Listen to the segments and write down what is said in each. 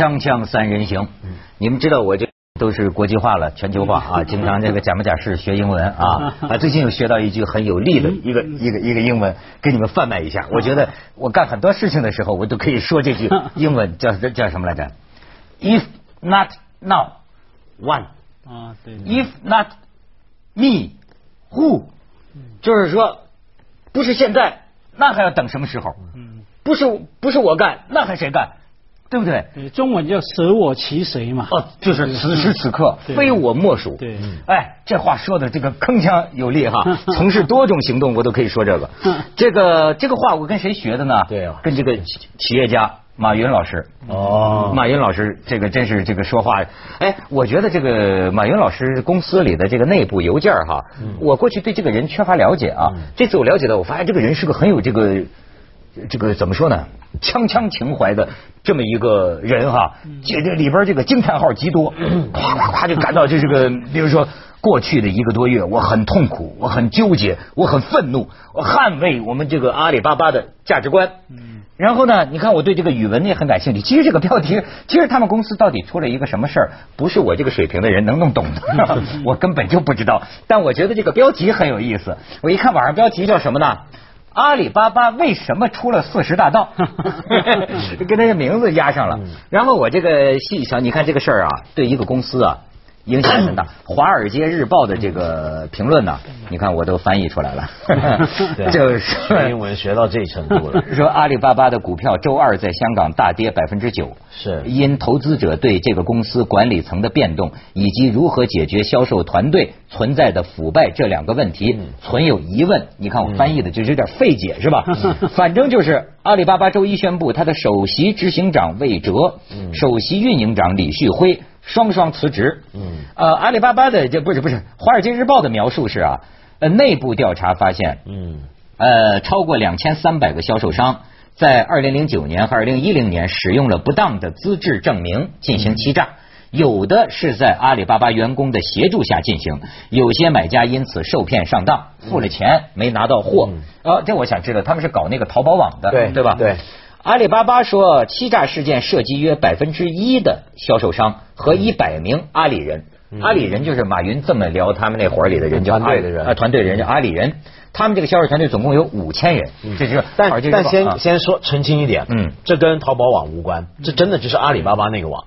锵锵三人行，你们知道我这都是国际化了，全球化啊，经常这个假模假式学英文啊 啊，最近又学到一句很有力的一个一个一个英文，给你们贩卖一下。我觉得我干很多事情的时候，我都可以说这句英文，叫叫什么来着？If not now, when？啊，对。If not me, who？就是说，不是现在，那还要等什么时候？嗯，不是不是我干，那还谁干？对不对？中文叫舍我其谁嘛？哦，就是此时此刻非我莫属。对，哎，这话说的这个铿锵有力哈，从事多种行动我都可以说这个。这个这个话我跟谁学的呢？对啊，跟这个企业家马云老师。哦，马云老师这个真是这个说话，哎，我觉得这个马云老师公司里的这个内部邮件哈，我过去对这个人缺乏了解啊，这次我了解到，我发现这个人是个很有这个。这个怎么说呢？锵锵情怀的这么一个人哈，这这里边这个惊叹号极多，夸夸夸就感到这是个，比如说过去的一个多月，我很痛苦，我很纠结，我很愤怒，我捍卫我们这个阿里巴巴的价值观。然后呢，你看我对这个语文也很感兴趣。其实这个标题，其实他们公司到底出了一个什么事儿，不是我这个水平的人能弄懂的，我根本就不知道。但我觉得这个标题很有意思。我一看网上标题叫什么呢？阿里巴巴为什么出了四十大盗？跟他的名字压上了。然后我这个细想，你看这个事儿啊，对一个公司啊。影响很大，《华尔街日报》的这个评论呢，你看我都翻译出来了，就是学英文学到这程度了。说阿里巴巴的股票周二在香港大跌百分之九，是因投资者对这个公司管理层的变动以及如何解决销售团队存在的腐败这两个问题存有疑问。你看我翻译的就有点费解是吧？反正就是阿里巴巴周一宣布，他的首席执行长魏哲、首席运营长李旭辉。双双辞职。嗯，呃，阿里巴巴的这不是不是《华尔街日报》的描述是啊，呃，内部调查发现，嗯，呃，超过两千三百个销售商在二零零九年和二零一零年使用了不当的资质证明进行欺诈，有的是在阿里巴巴员工的协助下进行，有些买家因此受骗上当，付了钱没拿到货。呃，这我想知道，他们是搞那个淘宝网的，对对吧？对。阿里巴巴说，欺诈事件涉及约百分之一的销售商和一百名阿里人。阿里人就是马云这么聊他们那伙里的人，团队的人啊，团队的人叫阿里人。他们这个销售团队总共有五千人。这是但但先先说澄清一点，嗯，这跟淘宝网无关，这真的就是阿里巴巴那个网。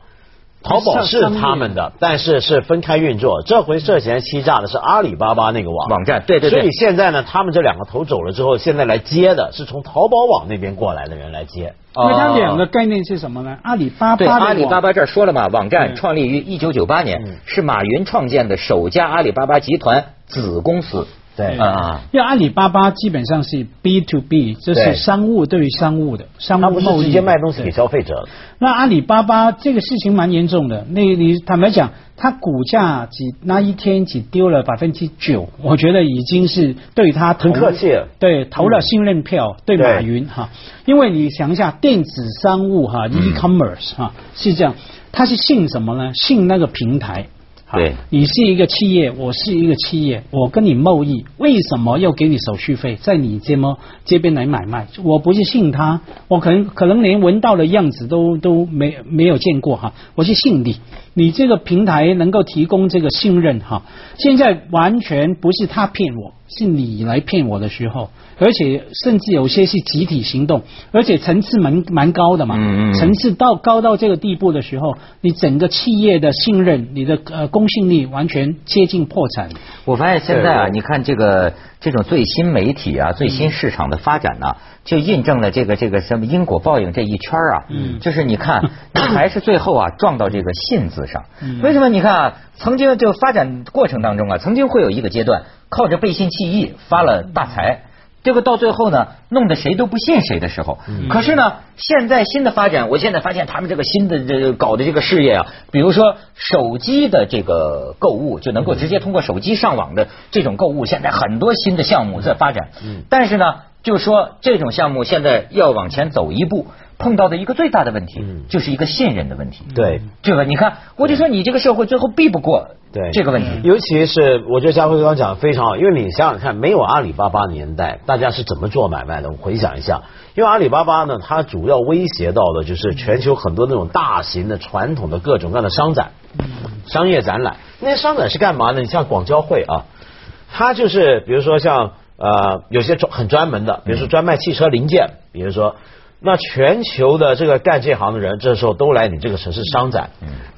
淘宝是他们的，但是是分开运作。这回涉嫌欺诈的是阿里巴巴那个网网站，对对对。所以现在呢，他们这两个头走了之后，现在来接的是从淘宝网那边过来的人来接。那它两个概念是什么呢？阿里巴巴对阿里巴巴这儿说了嘛，网站创立于一九九八年，是马云创建的首家阿里巴巴集团子公司。对。啊，因为阿里巴巴基本上是 B to B，这是商务对于商务的，商务贸易直接卖东西给消费者。那阿里巴巴这个事情蛮严重的，那你坦白讲，它股价只那一天只丢了百分之九，我觉得已经是对他很客气，对投了信任票，对马云哈，因为你想一下，电子商务哈，e-commerce 哈是这样，它是信什么呢？信那个平台。对，你是一个企业，我是一个企业，我跟你贸易，为什么要给你手续费？在你这么这边来买卖，我不是信他，我可能可能连闻到的样子都都没没有见过哈，我是信你，你这个平台能够提供这个信任哈，现在完全不是他骗我，是你来骗我的时候。而且甚至有些是集体行动，而且层次蛮蛮高的嘛。嗯嗯。层次到高到这个地步的时候，你整个企业的信任，你的呃公信力完全接近破产。我发现现在啊，你看这个这种最新媒体啊，最新市场的发展呢，就印证了这个这个什么因果报应这一圈啊。嗯。就是你看，还是最后啊撞到这个信字上。嗯。为什么？你看啊，曾经就发展过程当中啊，曾经会有一个阶段，靠着背信弃义发了大财。这个到最后呢，弄得谁都不信谁的时候。可是呢，现在新的发展，我现在发现他们这个新的这搞的这个事业啊，比如说手机的这个购物，就能够直接通过手机上网的这种购物，现在很多新的项目在发展。但是呢，就说这种项目现在要往前走一步，碰到的一个最大的问题，就是一个信任的问题。对，对吧？你看，我就说你这个社会最后避不过对这个问题。尤其是我觉得嘉辉刚刚讲的非常好，因为你想想看，没有阿里巴巴年代，大家是怎么做买卖的？我回想一下，因为阿里巴巴呢，它主要威胁到的就是全球很多那种大型的传统的各种各样的商展、商业展览。那些商展是干嘛呢？你像广交会啊，它就是比如说像呃有些专很专门的，比如说专卖汽车零件，比如说。那全球的这个干这行的人，这时候都来你这个城市商展，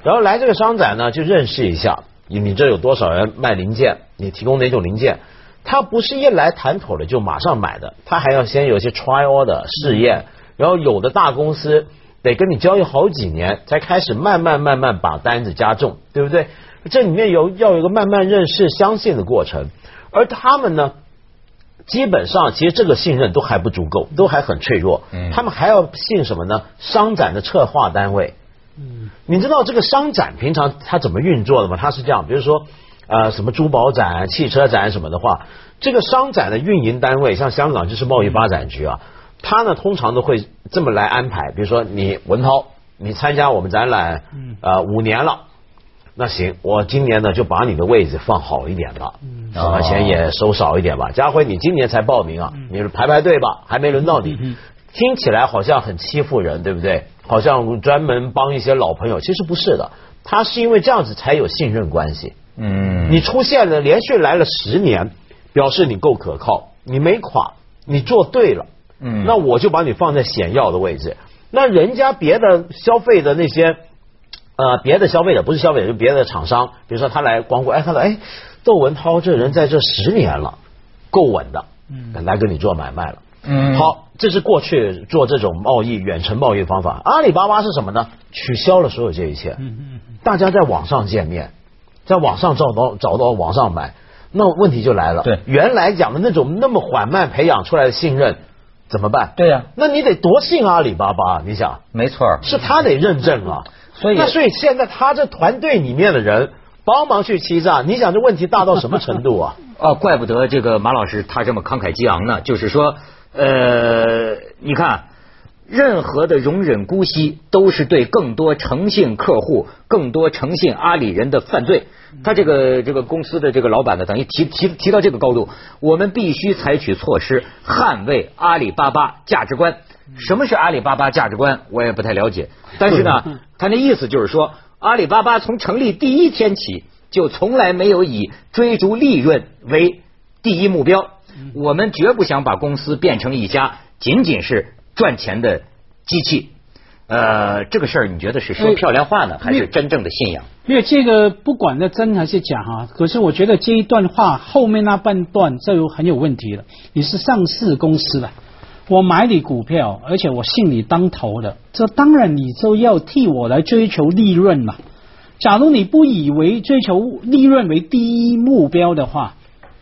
然后来这个商展呢，就认识一下你你这有多少人卖零件，你提供哪种零件，他不是一来谈妥了就马上买的，他还要先有一些 trial 的试验，然后有的大公司得跟你交易好几年，才开始慢慢慢慢把单子加重，对不对？这里面有要有一个慢慢认识、相信的过程，而他们呢？基本上，其实这个信任都还不足够，都还很脆弱。嗯他们还要信什么呢？商展的策划单位。嗯，你知道这个商展平常它怎么运作的吗？它是这样，比如说呃什么珠宝展、汽车展什么的话，这个商展的运营单位，像香港就是贸易发展局啊，它呢通常都会这么来安排。比如说你文涛，你参加我们展览呃五年了。那行，我今年呢就把你的位置放好一点吧，把钱也收少一点吧。家辉，你今年才报名啊，你排排队吧，还没轮到你。听起来好像很欺负人，对不对？好像专门帮一些老朋友，其实不是的，他是因为这样子才有信任关系。嗯，你出现了，连续来了十年，表示你够可靠，你没垮，你做对了。嗯，那我就把你放在显要的位置。那人家别的消费的那些。呃，别的消费者不是消费者，就别的厂商，比如说他来光顾，哎，看到哎，窦文涛这人在这十年了，够稳的，嗯，来跟你做买卖了，嗯，好，这是过去做这种贸易远程贸易方法。阿里巴巴是什么呢？取消了所有这一切，嗯嗯，大家在网上见面，在网上找到找到网上买，那问题就来了，对，原来讲的那种那么缓慢培养出来的信任怎么办？对呀，那你得多信阿里巴巴，你想，没错，是他得认证啊。所以，那所以现在他这团队里面的人帮忙去欺诈，你想这问题大到什么程度啊？啊，怪不得这个马老师他这么慷慨激昂呢。就是说，呃，你看，任何的容忍姑息，都是对更多诚信客户、更多诚信阿里人的犯罪。他这个这个公司的这个老板呢，等于提提提到这个高度，我们必须采取措施捍卫阿里巴巴价值观。什么是阿里巴巴价值观？我也不太了解。但是呢，他那意思就是说，阿里巴巴从成立第一天起，就从来没有以追逐利润为第一目标。我们绝不想把公司变成一家仅仅是赚钱的机器。呃，这个事儿你觉得是说漂亮话呢，还是真正的信仰？因为这个不管那真还是假哈，可是我觉得这一段话后面那半段这就很有问题了。你是上市公司的。我买你股票，而且我信你当头的，这当然你就要替我来追求利润嘛。假如你不以为追求利润为第一目标的话，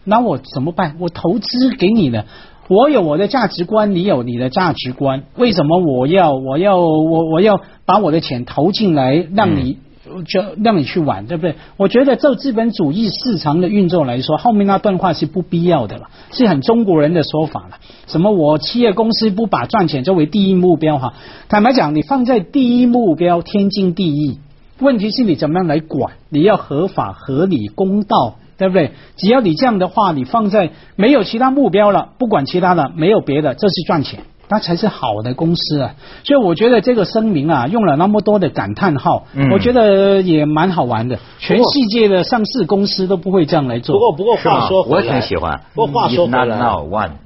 那我怎么办？我投资给你的，我有我的价值观，你有你的价值观，为什么我要我要我我要把我的钱投进来让你？就让你去玩，对不对？我觉得就资本主义市场的运作来说，后面那段话是不必要的了，是很中国人的说法了。什么我企业公司不把赚钱作为第一目标哈？坦白讲，你放在第一目标天经地义。问题是你怎么样来管？你要合法、合理、公道，对不对？只要你这样的话，你放在没有其他目标了，不管其他的，没有别的，这是赚钱。那才是好的公司啊，所以我觉得这个声明啊，用了那么多的感叹号，我觉得也蛮好玩的。全世界的上市公司都不会这样来做。不过，不过话说回来我挺喜欢。不过话说回来，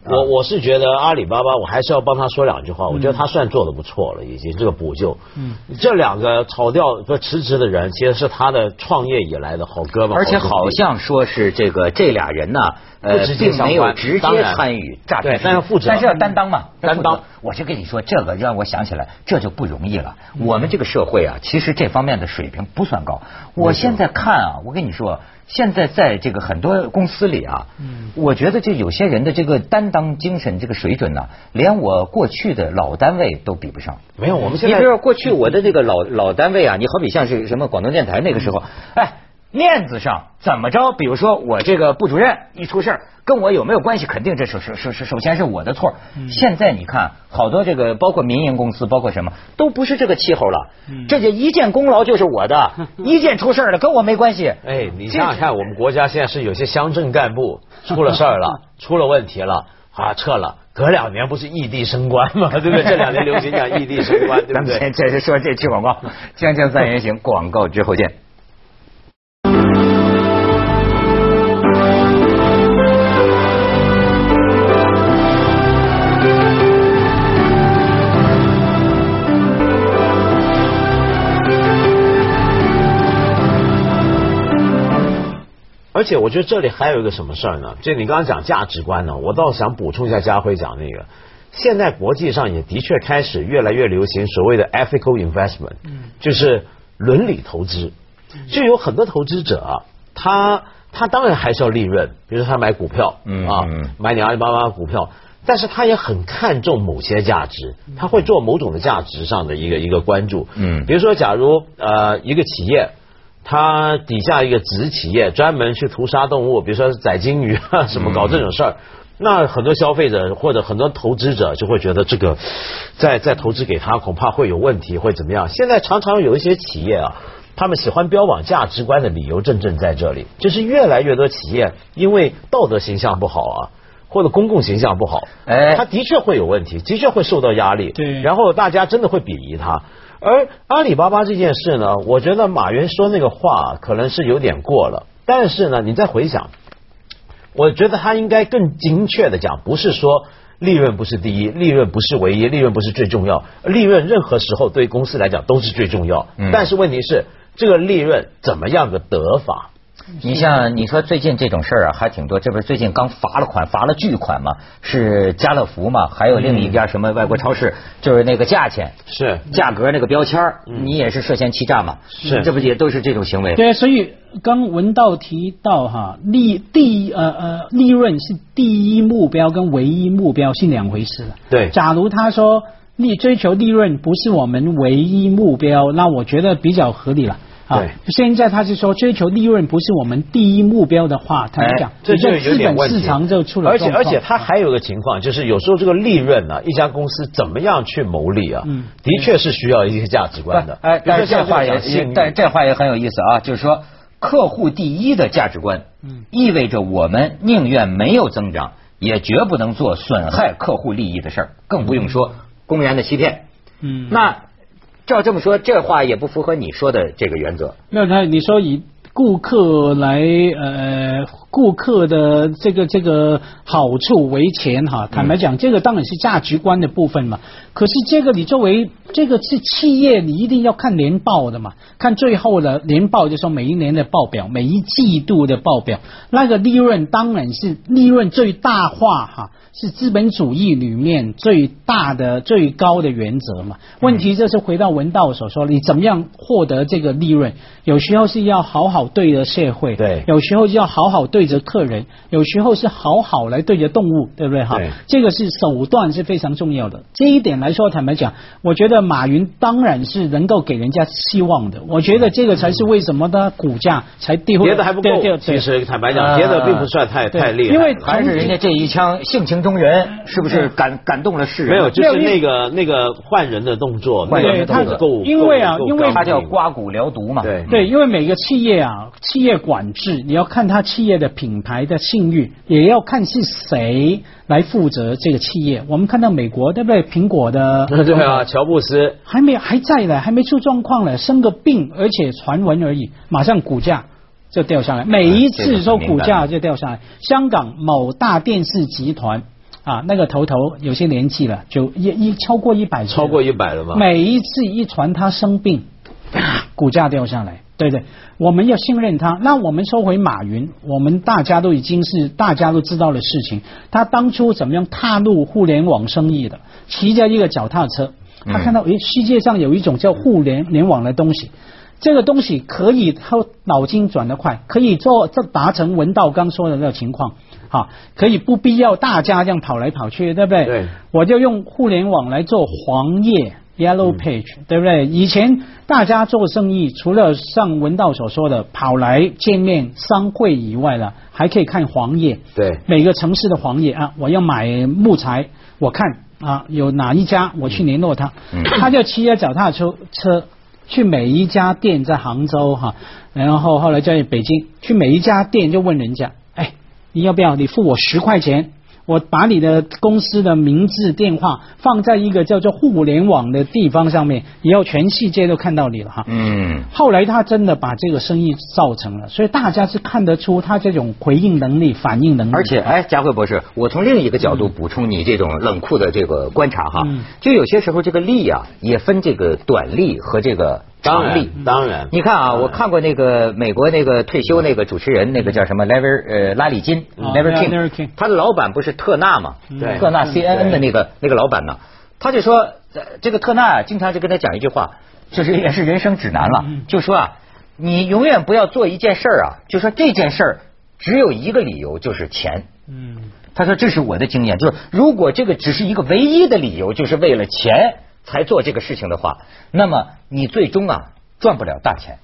我我是觉得阿里巴巴，我还是要帮他说两句话。我觉得他算做的不错了，已经这个补救。嗯，这两个炒掉不辞职的人，其实是他的创业以来的好哥们。而且好像说是这个这俩人呢。呃，并没有直接参与诈骗，但是负责，但是要担当嘛，担当。我就跟你说，这个让我想起来，这就不容易了。我们这个社会啊，其实这方面的水平不算高。我现在看啊，我跟你说，现在在这个很多公司里啊，嗯我觉得这有些人的这个担当精神这个水准呢，连我过去的老单位都比不上。没有，我们现在你比如说过去我的这个老老单位啊，你好比像是什么广东电台那个时候，哎。面子上怎么着？比如说我这个部主任一出事儿，跟我有没有关系？肯定这首首首首先是我的错。现在你看，好多这个包括民营公司，包括什么，都不是这个气候了。这就一件功劳就是我的，一件出事儿了跟我没关系。哎，你想想看，我们国家现在是有些乡镇干部出了事儿了，出了问题了，啊，撤了。隔两年不是异地升官吗？对不对？这两年流行讲异地升官，对不对？这是说这期广告，锵锵三人行，广告之后见。而且我觉得这里还有一个什么事儿呢？就你刚刚讲价值观呢，我倒想补充一下家辉讲那个，现在国际上也的确开始越来越流行所谓的 ethical investment，就是伦理投资，就有很多投资者啊，他他当然还是要利润，比如说他买股票啊，买你阿里巴巴股票，但是他也很看重某些价值，他会做某种的价值上的一个一个关注，嗯，比如说假如呃一个企业。他底下一个子企业专门去屠杀动物，比如说宰鲸鱼啊，什么搞这种事儿，那很多消费者或者很多投资者就会觉得这个再再投资给他恐怕会有问题，会怎么样？现在常常有一些企业啊，他们喜欢标榜价值观的理由正正在这里，就是越来越多企业因为道德形象不好啊，或者公共形象不好，哎，他的确会有问题，的确会受到压力，对，然后大家真的会鄙夷他。而阿里巴巴这件事呢，我觉得马云说那个话可能是有点过了。但是呢，你再回想，我觉得他应该更精确的讲，不是说利润不是第一，利润不是唯一，利润不是最重要，利润任何时候对公司来讲都是最重要。但是问题是，这个利润怎么样的得法？你像你说最近这种事儿啊，还挺多。这不是最近刚罚了款，罚了巨款嘛？是家乐福嘛？还有另一家什么外国超市，就是那个价钱是价格那个标签你也是涉嫌欺诈嘛？是，这不也都是这种行为？对，所以刚文道提到哈，利第呃呃利润是第一目标跟唯一目标是两回事了。对，假如他说利追求利润不是我们唯一目标，那我觉得比较合理了。对，现在他是说追求利润不是我们第一目标的话，他讲这就有点问题。市场就出了而且而且他还有个情况，就是有时候这个利润呢，一家公司怎么样去谋利啊？嗯，的确是需要一些价值观的。哎，但是这话也，但这话也很有意思啊，就是说客户第一的价值观，嗯，意味着我们宁愿没有增长，也绝不能做损害客户利益的事儿，更不用说公然的欺骗。嗯，那。照这么说，这话也不符合你说的这个原则。那他你说以顾客来呃，顾客的这个这个好处为钱哈，坦白讲，这个当然是价值观的部分嘛。可是这个你作为这个是企业，你一定要看年报的嘛，看最后的年报，就说每一年的报表，每一季度的报表，那个利润当然是利润最大化哈。是资本主义里面最大的、最高的原则嘛？问题就是回到文道所说，你怎么样获得这个利润？有时候是要好好对着社会，对；有时候就要好好对着客人，有时候是好好来对着动物，对不对？哈，这个是手段是非常重要的。这一点来说，坦白讲，我觉得马云当然是能够给人家希望的。我觉得这个才是为什么他股价才跌，跌的还不够。其实坦白讲，跌的并不算太太厉害，因为还是人家这一枪性情。中人是不是感感动了世人？没有，就是那个那个换人的动作，换人的动作够，因为啊，因为他叫刮骨疗毒嘛。对对，因为每个企业啊，企业管制你要看他企业的品牌的信誉，也要看是谁来负责这个企业。我们看到美国对不对？苹果的 对啊，乔布斯还没还在呢，还没出状况呢，生个病，而且传闻而已，马上股价。就掉下来，每一次说股价就掉下来。香港某大电视集团啊，那个头头有些年纪了，就一一超过一百，超过一百了吗？每一次一传他生病，股价掉下来，对对？我们要信任他。那我们说回马云，我们大家都已经是大家都知道的事情。他当初怎么样踏入互联网生意的？骑着一个脚踏车，他看到诶，世界上有一种叫互联联网的东西。这个东西可以，他脑筋转得快，可以做这达成文道刚说的那个情况，好，可以不必要大家这样跑来跑去，对不对？对，我就用互联网来做黄页，Yellow Page，对不对？以前大家做生意，除了像文道所说的跑来见面商会以外呢，还可以看黄页。对，每个城市的黄页啊，我要买木材，我看啊有哪一家，我去联络他，他就骑着脚踏车车去每一家店，在杭州哈，然后后来在北京，去每一家店就问人家，哎，你要不要？你付我十块钱。我把你的公司的名字、电话放在一个叫做互联网的地方上面，以后全世界都看到你了哈。嗯。后来他真的把这个生意造成了，所以大家是看得出他这种回应能力、反应能力。而且，哎，佳慧博士，我从另一个角度补充你这种冷酷的这个观察哈，嗯就有些时候这个利啊也分这个短利和这个。当然，当然。你看啊，我看过那个美国那个退休那个主持人，那个叫什么 Lever 呃拉里金 Lever King，他的老板不是特纳嘛？对，特纳 CNN 的那个那个老板呢，他就说这个特纳经常就跟他讲一句话，就是也是人生指南了，就说啊，你永远不要做一件事儿啊，就说这件事儿只有一个理由，就是钱。嗯，他说这是我的经验，就是如果这个只是一个唯一的理由，就是为了钱。才做这个事情的话，那么你最终啊赚不了大钱。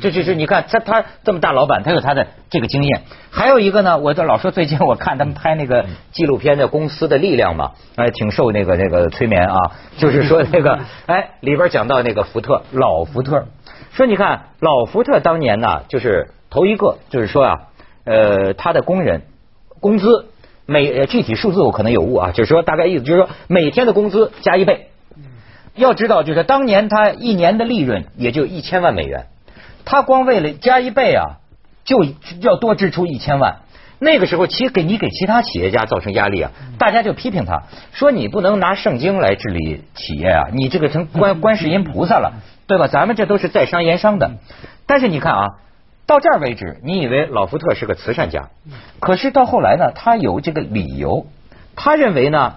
这就是你看他他这么大老板，他有他的这个经验。还有一个呢，我就老说最近我看他们拍那个纪录片的《公司的力量》嘛，哎，挺受那个那个催眠啊。就是说那个哎里边讲到那个福特老福特，说你看老福特当年呢，就是头一个就是说啊，呃，他的工人工资每具体数字我可能有误啊，就是说大概意思就是说每天的工资加一倍。要知道，就是当年他一年的利润也就一千万美元，他光为了加一倍啊，就要多支出一千万。那个时候，其给你给其他企业家造成压力啊，大家就批评他说你不能拿圣经来治理企业啊，你这个成观观世音菩萨了，对吧？咱们这都是在商言商的。但是你看啊，到这儿为止，你以为老福特是个慈善家，可是到后来呢，他有这个理由，他认为呢，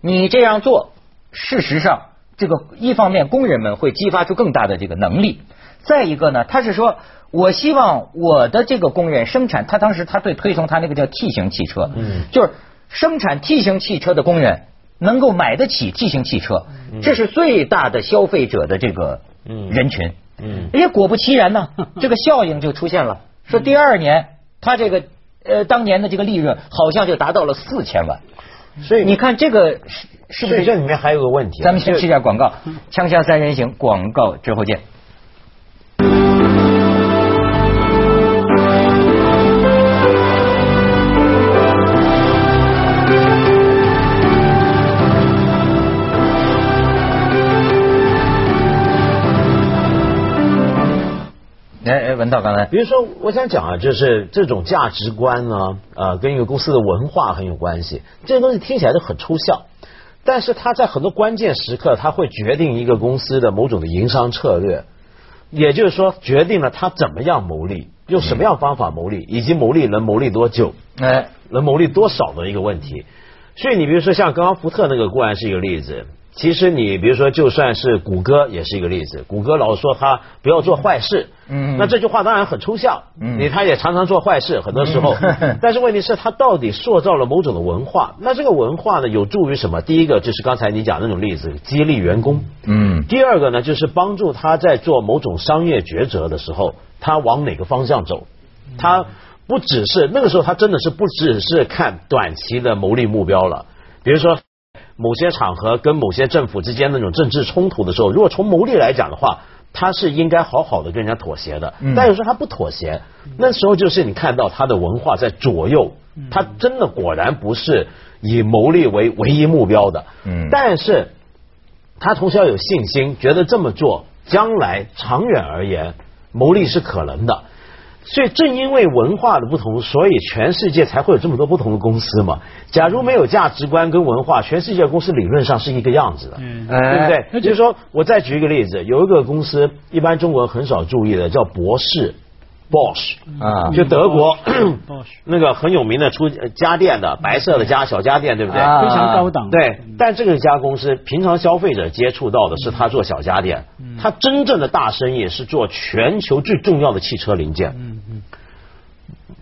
你这样做。事实上，这个一方面工人们会激发出更大的这个能力，再一个呢，他是说，我希望我的这个工人生产，他当时他对推崇他那个叫 T 型汽车，嗯，就是生产 T 型汽车的工人能够买得起 T 型汽车，这是最大的消费者的这个人群，嗯，也，果不其然呢，这个效应就出现了，说第二年他这个呃当年的这个利润好像就达到了四千万。所以你看这个是是不是这里面还有个问题？咱们先吃下广告，锵锵三人行广告之后见。哎哎，文道刚才，比如说，我想讲啊，就是这种价值观呢，呃，跟一个公司的文化很有关系。这些东西听起来都很抽象，但是他在很多关键时刻，他会决定一个公司的某种的营商策略，也就是说，决定了他怎么样牟利，用什么样方法牟利，以及牟利能牟利多久，哎，能牟利多少的一个问题。所以你比如说，像刚刚福特那个固然是一个例子。其实你比如说，就算是谷歌也是一个例子。谷歌老说他不要做坏事，嗯，那这句话当然很抽象。嗯，你他也常常做坏事，很多时候。但是问题是，他到底塑造了某种的文化。那这个文化呢，有助于什么？第一个就是刚才你讲那种例子，激励员工。嗯。第二个呢，就是帮助他在做某种商业抉择的时候，他往哪个方向走？他不只是那个时候，他真的是不只是看短期的牟利目标了。比如说。某些场合跟某些政府之间那种政治冲突的时候，如果从牟利来讲的话，他是应该好好的跟人家妥协的。但有时候他不妥协，那时候就是你看到他的文化在左右，他真的果然不是以牟利为唯一目标的。嗯，但是他同时要有信心，觉得这么做将来长远而言牟利是可能的。所以正因为文化的不同，所以全世界才会有这么多不同的公司嘛。假如没有价值观跟文化，全世界公司理论上是一个样子的，嗯对不对？就是说，我再举一个例子，有一个公司，一般中国人很少注意的，叫博士。Bosch 啊，就德国 那个很有名的出家电的白色的家小家电，对不对？非常高档。对，但这个家公司平常消费者接触到的是他做小家电，他真正的大生意是做全球最重要的汽车零件。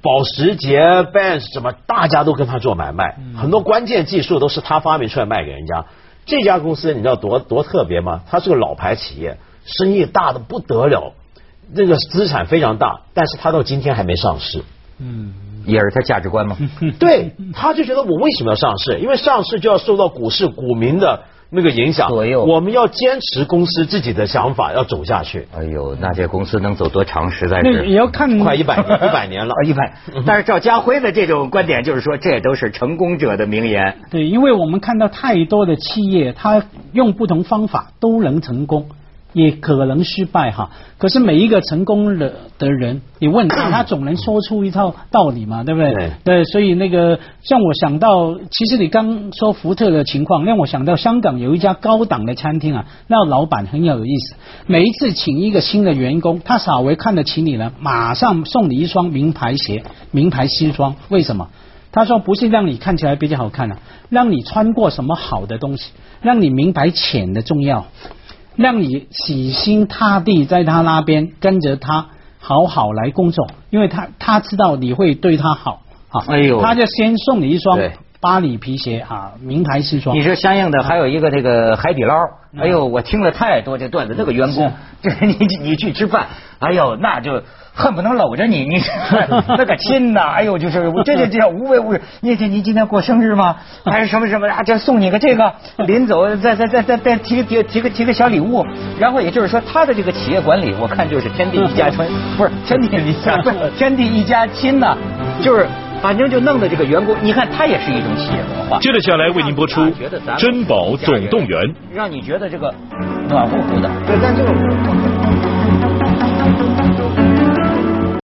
保时捷、Benz 什么，大家都跟他做买卖，很多关键技术都是他发明出来卖给人家。这家公司你知道多多特别吗？它是个老牌企业，生意大的不得了，那个资产非常大，但是它到今天还没上市。嗯，也是他价值观吗？对，他就觉得我为什么要上市？因为上市就要受到股市股民的。那个影响左右，我们要坚持公司自己的想法，要走下去。哎呦，那这公司能走多长？实在是也要看快一百年，一百年了，一百。但是赵家辉的这种观点就是说，这都是成功者的名言。对，因为我们看到太多的企业，他用不同方法都能成功。也可能失败哈，可是每一个成功的的人，你问他，他总能说出一套道理嘛，对不对？对，所以那个像我想到，其实你刚说福特的情况，让我想到香港有一家高档的餐厅啊，那老板很有意思，每一次请一个新的员工，他稍微看得起你了，马上送你一双名牌鞋、名牌西装，为什么？他说不是让你看起来比较好看啊，让你穿过什么好的东西，让你明白钱的重要。让你死心塌地在他那边跟着他好好来工作，因为他他知道你会对他好啊，哎呦，他就先送你一双巴黎皮鞋啊，名牌西装。你说相应的还有一个这个海底捞，哎呦，我听了太多这段子，那个员工，这 你你去吃饭，哎呦，那就。恨不能搂着你，你 那个亲呐！哎呦，就是这这这无微无至。你这你今天过生日吗？还是什么什么啊？这送你个这个，临走再再再再再提提提个提个小礼物。然后也就是说，他的这个企业管理，我看就是天地一家亲，不是天地一家，天地一家亲呐。就是反正就弄得这个员工，你看他也是一种企业文化。接着下来为您播出《珍宝总动员》，让你觉得这个暖乎乎的。对，但这个。